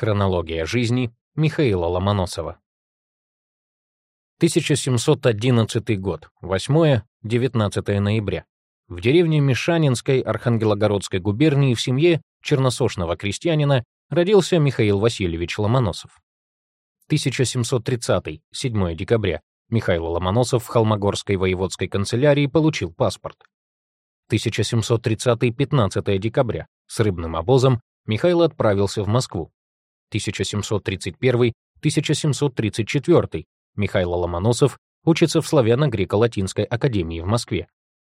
Хронология жизни Михаила Ломоносова. 1711 год, 8-19 ноября. В деревне Мишанинской Архангелогородской губернии в семье черносошного крестьянина родился Михаил Васильевич Ломоносов. 1730, 7 декабря. Михаил Ломоносов в Холмогорской воеводской канцелярии получил паспорт. 1730, 15 декабря. С рыбным обозом Михаил отправился в Москву. 1731-1734 Михаил Ломоносов учится в Славяно-Греко-Латинской академии в Москве.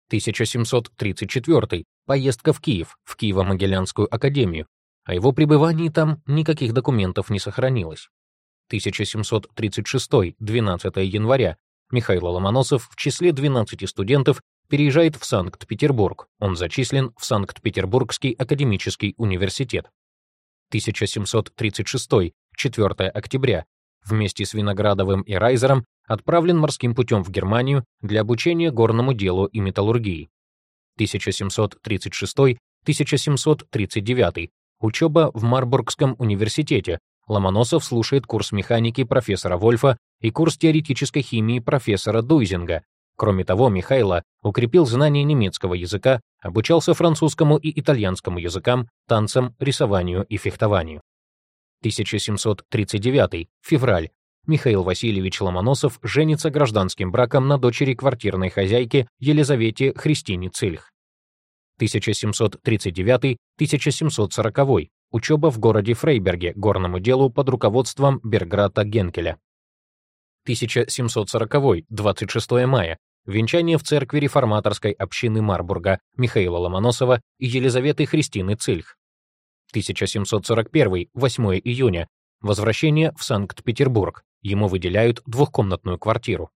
1734 поездка в Киев, в Киево-Могилянскую академию. О его пребывании там никаких документов не сохранилось. 1736 12 января Михаил Ломоносов в числе 12 студентов переезжает в Санкт-Петербург. Он зачислен в Санкт-Петербургский академический университет. 1736, 4 октября, вместе с Виноградовым и Райзером отправлен морским путем в Германию для обучения горному делу и металлургии. 1736-1739, учеба в Марбургском университете, Ломоносов слушает курс механики профессора Вольфа и курс теоретической химии профессора Дуйзинга, Кроме того, Михайло укрепил знание немецкого языка, обучался французскому и итальянскому языкам, танцам, рисованию и фехтованию. 1739 февраль. Михаил Васильевич Ломоносов женится гражданским браком на дочери квартирной хозяйки Елизавете Христине Цильх. 1739-1740 учеба в городе Фрейберге горному делу под руководством Берграта Генкеля. 1740 26 мая Венчание в церкви реформаторской общины Марбурга Михаила Ломоносова и Елизаветы Христины Цильх. 1741, 8 июня. Возвращение в Санкт-Петербург. Ему выделяют двухкомнатную квартиру.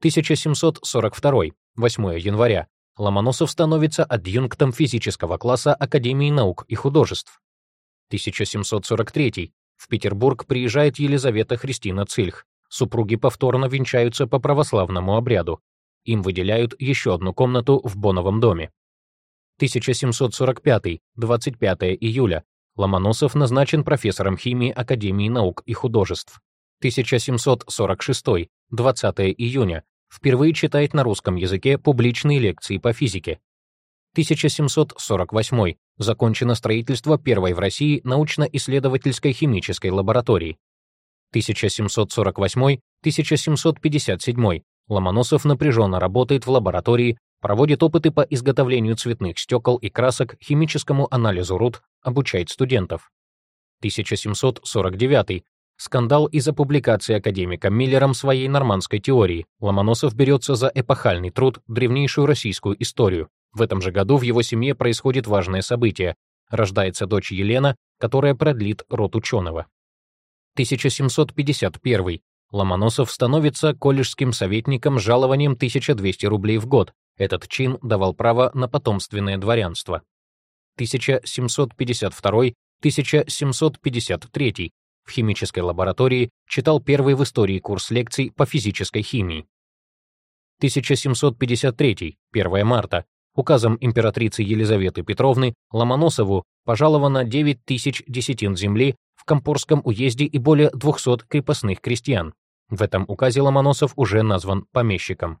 1742, 8 января. Ломоносов становится адъюнктом физического класса Академии наук и художеств. 1743. В Петербург приезжает Елизавета Христина Цильх. Супруги повторно венчаются по православному обряду. Им выделяют еще одну комнату в Боновом доме. 1745, 25 июля. Ломоносов назначен профессором химии Академии наук и художеств. 1746, 20 июня. Впервые читает на русском языке публичные лекции по физике. 1748. Закончено строительство первой в России научно-исследовательской химической лаборатории. 1748-1757. Ломоносов напряженно работает в лаборатории, проводит опыты по изготовлению цветных стекол и красок, химическому анализу руд, обучает студентов. 1749. Скандал из-за публикации академиком Миллером своей нормандской теории. Ломоносов берется за эпохальный труд, древнейшую российскую историю. В этом же году в его семье происходит важное событие. Рождается дочь Елена, которая продлит род ученого. 1751. Ломоносов становится колледжским советником с жалованием 1200 рублей в год. Этот чин давал право на потомственное дворянство. 1752-1753 в химической лаборатории читал первый в истории курс лекций по физической химии. 1753, 1 марта, указом императрицы Елизаветы Петровны Ломоносову пожаловано 9 тысяч десятин земли в Компорском уезде и более 200 крепостных крестьян. В этом указе Ломоносов уже назван помещиком.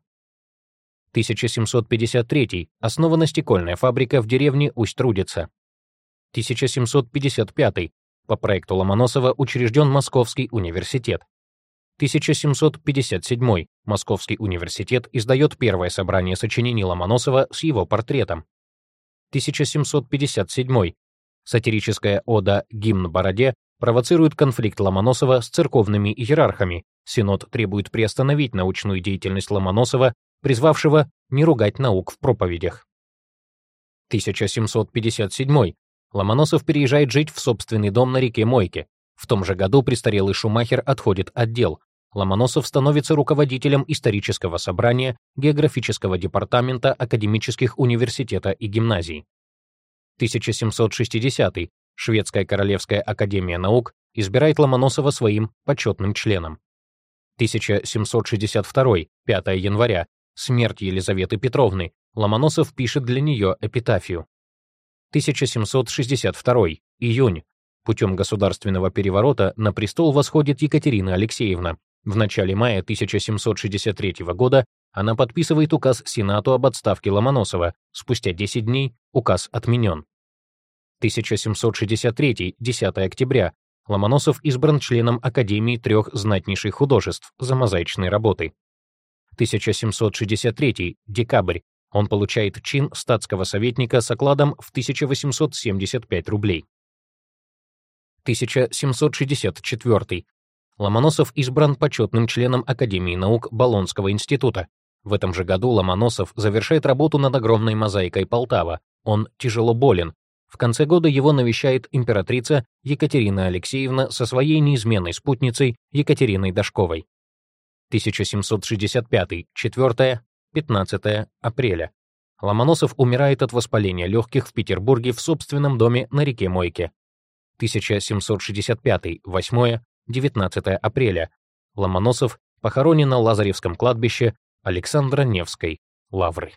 1753. Основана стекольная фабрика в деревне Усть-Трудица. 1755. По проекту Ломоносова учрежден Московский университет. 1757. Московский университет издает первое собрание сочинений Ломоносова с его портретом. 1757. Сатирическая ода «Гимн Бороде» провоцирует конфликт Ломоносова с церковными иерархами. Синод требует приостановить научную деятельность Ломоносова, призвавшего не ругать наук в проповедях. 1757. Ломоносов переезжает жить в собственный дом на реке Мойке. В том же году престарелый Шумахер отходит от дел. Ломоносов становится руководителем исторического собрания географического департамента академических университета и гимназий. 1760. Шведская Королевская Академия Наук избирает Ломоносова своим почетным членом. 1762, 5 января, смерть Елизаветы Петровны, Ломоносов пишет для нее эпитафию. 1762, июнь, Путем государственного переворота на престол восходит Екатерина Алексеевна. В начале мая 1763 года она подписывает указ Сенату об отставке Ломоносова. Спустя 10 дней указ отменен. 1763, 10 октября. Ломоносов избран членом Академии трех знатнейших художеств за мозаичные работы. 1763, декабрь. Он получает чин статского советника с окладом в 1875 рублей. 1764. Ломоносов избран почетным членом Академии наук Болонского института. В этом же году Ломоносов завершает работу над огромной мозаикой Полтава. Он тяжело болен. В конце года его навещает императрица Екатерина Алексеевна со своей неизменной спутницей Екатериной Дашковой. 1765, 4, 15 апреля. Ломоносов умирает от воспаления легких в Петербурге в собственном доме на реке Мойке. 1765, 8, 19 апреля. Ломоносов похоронен на Лазаревском кладбище Александра Невской лавры.